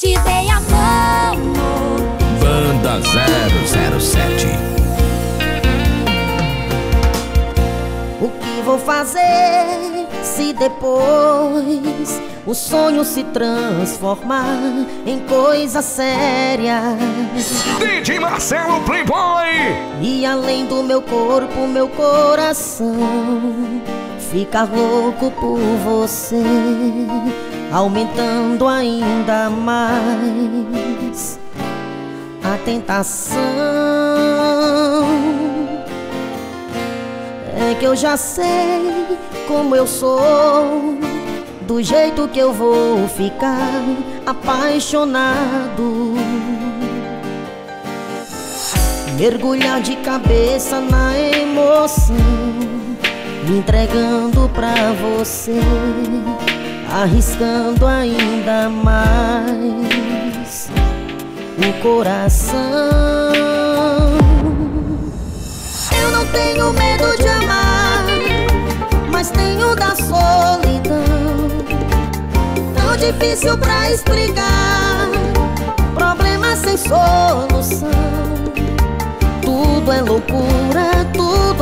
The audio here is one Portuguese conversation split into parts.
te dei a mão. Banda 007 O que vou fazer se depois o sonho se transformar em coisa séria? DJ Marcelo Playboy E além do meu corpo, meu coração fica louco por você, aumentando ainda mais a tentação. É que eu já sei como eu sou, do jeito que eu vou ficar apaixonado. Mergulhar de cabeça na emoção, entregando pra você, arriscando ainda mais o coração. Eu não tenho medo de amar, mas tenho da solidão. Tão difícil pra explicar, problema sem solução. Tudo é loucura, tudo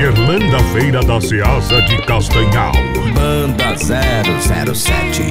Gerlanda Feira da Ceasa de Castanhal. Banda 007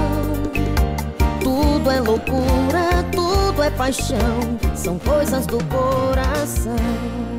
Loucura, tudo é paixão, são coisas do coração.